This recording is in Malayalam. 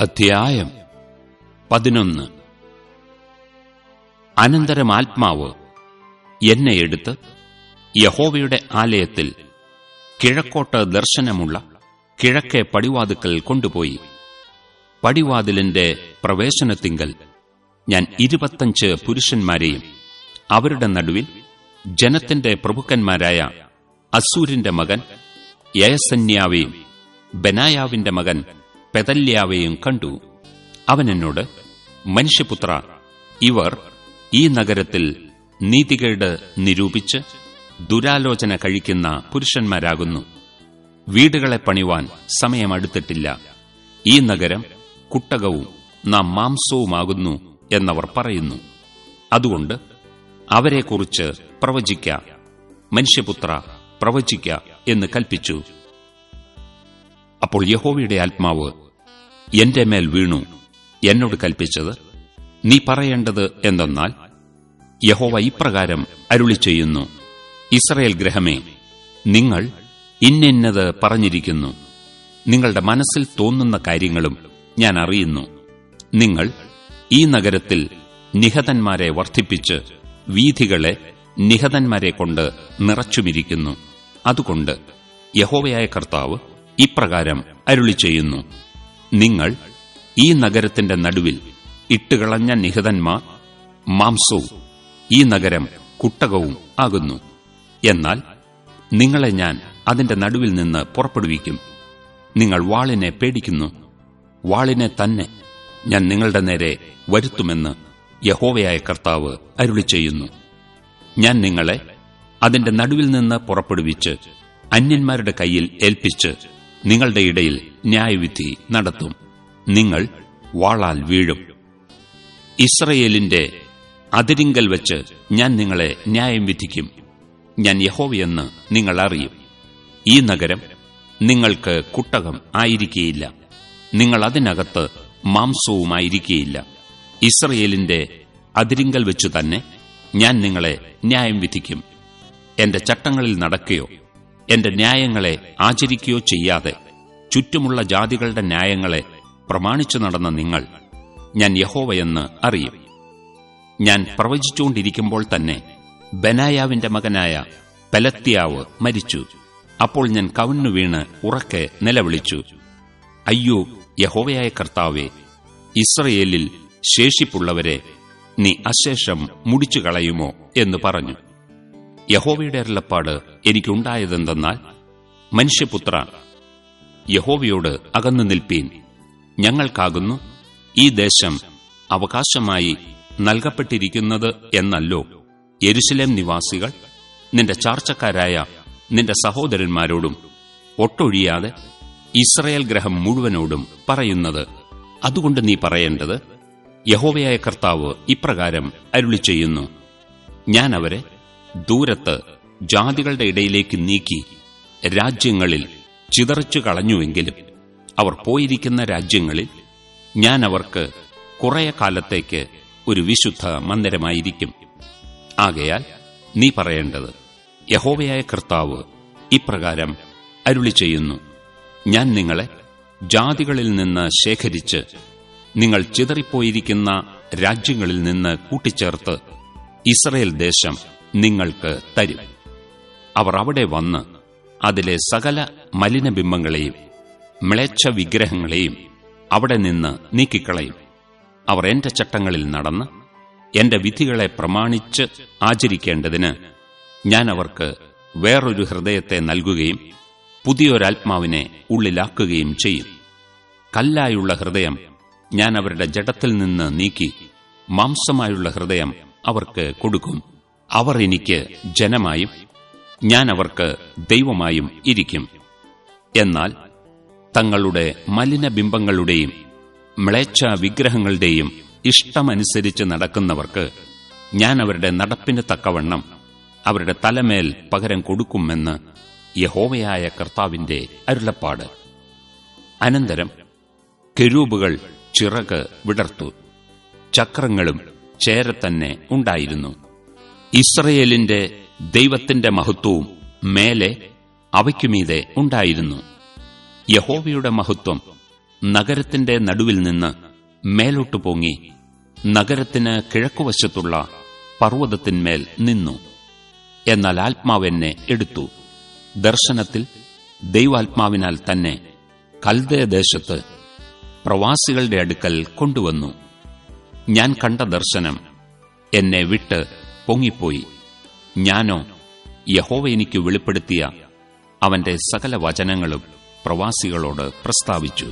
അധ്യായം പതിനൊന്ന്. അനന്തരം ആത്മാവ് എന്നെ എടുത്ത് യഹോവയുടെ ആലയത്തിൽ കിഴക്കോട്ട് ദർശനമുള്ള കിഴക്കേ പടിവാതുക്കൽ കൊണ്ടുപോയി. പടിവാതിലിന്റെ പ്രവേശനത്തിങ്കൽ ഞാൻ ഇരുപത്തഞ്ച് പുരുഷന്മാരെയും അവരുടെ നടുവിൽ ജനത്തിന്റെ പ്രഭുക്കന്മാരായ അസൂരിന്റെ മകൻ യയസന്യാവെയും ബനായാവിന്റെ മകൻ പെതല്യാവെയും കണ്ടു. അവൻ എന്നോട് മനുഷ്യപുത്ര ഇവർ ഈ നഗരത്തിൽ നീതികേട് നിരൂപിച്ച് ദുരാലോചന കഴിക്കുന്ന പുരുഷന്മാരാകുന്നു. വീടുകളെ പണിവാൻ സമയമടുത്തിട്ടില്ല. ഈ നഗരം കുട്ടകവും നാം മാംസവുമാകുന്നു എന്നവർ പറയുന്നു. അതുകൊണ്ട് അവരെക്കുറിച്ച് പ്രവചിക്ക. മനുഷ്യപുത്ര പ്രവചിക്ക എന്ന് കൽപ്പിച്ചു. അപ്പോൾ യഹോവയുടെ ആത്മാവ് എന്റെ മേൽ വീണു. എന്നോട് കൽപ്പിച്ചത് നീ പറയേണ്ടത് എന്തെന്നാൽ യഹോവ ഇപ്രകാരം അരുളി ചെയ്യുന്നു ഇസ്രയേൽ ഗ്രഹമേ നിങ്ങൾ ഇന്നിന്നത് പറഞ്ഞിരിക്കുന്നു. നിങ്ങളുടെ മനസ്സിൽ തോന്നുന്ന കാര്യങ്ങളും ഞാൻ അറിയുന്നു. നിങ്ങൾ ഈ നഗരത്തിൽ നിഹതന്മാരെ വർദ്ധിപ്പിച്ച് വീഥികളെ നിഹതന്മാരെ കൊണ്ട് നിറച്ചുമിരിക്കുന്നു. അതുകൊണ്ട് യഹോവയായ കർത്താവ് ഇപ്രകാരം അരുളി ചെയ്യുന്നു നിങ്ങൾ ഈ നഗരത്തിന്റെ നടുവിൽ ഇട്ടുകളഞ്ഞ നിഹതന്മാർ മാംസവും ഈ നഗരം കുട്ടകവും ആകുന്നു. എന്നാൽ നിങ്ങളെ ഞാൻ അതിന്റെ നടുവിൽ നിന്ന് പുറപ്പെടുവിക്കും. നിങ്ങൾ വാളിനെ പേടിക്കുന്നു. വാളിനെ തന്നെ ഞാൻ നിങ്ങളുടെ നേരെ വരുത്തുമെന്ന് യഹോവയായ കർത്താവ് അരുളി ചെയ്യുന്നു. ഞാൻ നിങ്ങളെ അതിന്റെ നടുവിൽ നിന്ന് പുറപ്പെടുവിച്ച് അന്യന്മാരുടെ കയ്യിൽ ഏൽപ്പിച്ച് നിങ്ങളുടെ ഇടയിൽ ന്യായവിധി നടത്തും. നിങ്ങൾ വാളാൽ വീഴും. ഇസ്രയേലിന്റെ അതിരിങ്കൽ വെച്ച് ഞാൻ നിങ്ങളെ ന്യായം വിധിക്കും. ഞാൻ യഹോവയെന്ന് നിങ്ങൾ അറിയും. ഈ നഗരം നിങ്ങൾക്ക് കുട്ടകം ആയിരിക്കേയില്ല. നിങ്ങൾ അതിനകത്ത് മാംസവുമായിരിക്കേയില്ല. ഇസ്രയേലിന്റെ അതിരിങ്കൽ വെച്ചു തന്നെ ഞാൻ നിങ്ങളെ ന്യായം വിധിക്കും. എന്റെ ചട്ടങ്ങളിൽ നടക്കുകയോ എന്റെ ന്യായങ്ങളെ ആചരിക്കുകയോ ചെയ്യാതെ ചുറ്റുമുള്ള ജാതികളുടെ ന്യായങ്ങളെ പ്രമാണിച്ചു നടന്ന നിങ്ങൾ ഞാൻ യഹോവയെന്ന് അറിയും. ഞാൻ പ്രവചിച്ചുകൊണ്ടിരിക്കുമ്പോൾ തന്നെ ബനായാവിന്റെ മകനായ പെലത്തിയാവ് മരിച്ചു. അപ്പോൾ ഞാൻ കവിണ്ണു വീണ് ഉറക്കെ നിലവിളിച്ചു. അയ്യോ യഹോവയായ കർത്താവെ ഇസ്രയേലിൽ ശേഷിപ്പുള്ളവരെ നീ അശേഷം മുടിച്ചു കളയുമോ എന്ന് പറഞ്ഞു. യഹോവയുടെ അരുളപ്പാട് എനിക്കുണ്ടായതെന്തെന്നാൽ മനുഷ്യപുത്ര യഹോവയോട് അകന്നു നിൽപ്പീൻ. ഞങ്ങൾക്കാകുന്നു ഈ ദേശം അവകാശമായി നൽകപ്പെട്ടിരിക്കുന്നത് എന്നല്ലോ. യെരുശലേം നിവാസികൾ നിന്റെ ചാർച്ചക്കാരായ നിന്റെ സഹോദരന്മാരോടും ഒട്ടൊഴിയാതെ ഇസ്രയേൽ ഗ്രഹം മുഴുവനോടും പറയുന്നത്. അതുകൊണ്ട് നീ പറയേണ്ടത് യഹോവയായ കർത്താവ് ഇപ്രകാരം അരുളി ചെയ്യുന്നു ഞാൻ അവരെ ദൂരത്ത് ജാതികളുടെ ഇടയിലേക്ക് നീക്കി രാജ്യങ്ങളിൽ ചിതറിച്ചു കളഞ്ഞുവെങ്കിലും അവർ പോയിരിക്കുന്ന രാജ്യങ്ങളിൽ ഞാൻ അവർക്ക് കുറേ കാലത്തേക്ക് ഒരു വിശുദ്ധ മന്ദിരമായിരിക്കും. ആകയാൽ നീ പറയേണ്ടത് യഹോവയായ കർത്താവ് ഇപ്രകാരം അരുളി ചെയ്യുന്നു. ഞാൻ നിങ്ങളെ ജാതികളിൽ നിന്ന് ശേഖരിച്ച് നിങ്ങൾ ചിതറിപ്പോയിരിക്കുന്ന രാജ്യങ്ങളിൽ നിന്ന് കൂട്ടിച്ചേർത്ത് ഇസ്രയേൽ ദേശം നിങ്ങൾക്ക് തരും. അവർ അവിടെ വന്ന് അതിലെ സകല മലിനബിംബങ്ങളെയും മ്ലേച്ഛ വിഗ്രഹങ്ങളെയും അവിടെ നിന്ന് നീക്കിക്കളയും. അവർ എന്റെ ചട്ടങ്ങളിൽ നടന്ന് എന്റെ വിധികളെ പ്രമാണിച്ച് ആചരിക്കേണ്ടതിന് ഞാൻ അവർക്ക് വേറൊരു ഹൃദയത്തെ നൽകുകയും പുതിയൊരാത്മാവിനെ ഉള്ളിലാക്കുകയും ചെയ്യും. കല്ലായുള്ള ഹൃദയം ഞാൻ അവരുടെ ജഡത്തിൽ നിന്ന് നീക്കി മാംസമായുള്ള ഹൃദയം അവർക്ക് കൊടുക്കും. അവർ എനിക്ക് ജനമായും ഞാൻ അവർക്ക് ദൈവമായും ഇരിക്കും. എന്നാൽ തങ്ങളുടെ മലിനബിംബങ്ങളുടെയും മ്ലേച്ഛ വിഗ്രഹങ്ങളുടെയും ഇഷ്ടമനുസരിച്ച് നടക്കുന്നവർക്ക് ഞാൻ അവരുടെ നടപ്പിന് തക്കവണ്ണം അവരുടെ തലമേൽ പകരം കൊടുക്കുമെന്ന് യഹോവയായ കർത്താവിന്റെ അരുളപ്പാട്. അനന്തരം കെരൂബുകൾ ചിറക് വിടർത്തു. ചക്രങ്ങളും ചേരത്തന്നെ ഉണ്ടായിരുന്നു. ഇസ്രയേലിന്റെ ദൈവത്തിന്റെ മഹത്വവും മേലെ അവയ്ക്കുമീതെ ഉണ്ടായിരുന്നു. യഹോവയുടെ മഹത്വം നഗരത്തിന്റെ നടുവിൽ നിന്ന് മേലോട്ടു പൊങ്ങി നഗരത്തിന് കിഴക്കുവശത്തുള്ള പർവതത്തിന്മേൽ നിന്നു. എന്നാൽ ആത്മാവെന്നെ എടുത്തു. ദർശനത്തിൽ ദൈവാത്മാവിനാൽ തന്നെ കൽദയദേശത്ത് പ്രവാസികളുടെ അടുക്കൽ കൊണ്ടുവന്നു. ഞാൻ കണ്ട ദർശനം എന്നെ വിട്ട് പൊങ്ങിപ്പോയി. ഞാനോ യഹോവ എനിക്ക് വെളിപ്പെടുത്തിയ അവന്റെ സകല വചനങ്ങളും പ്രവാസികളോട് പ്രസ്താവിച്ചു.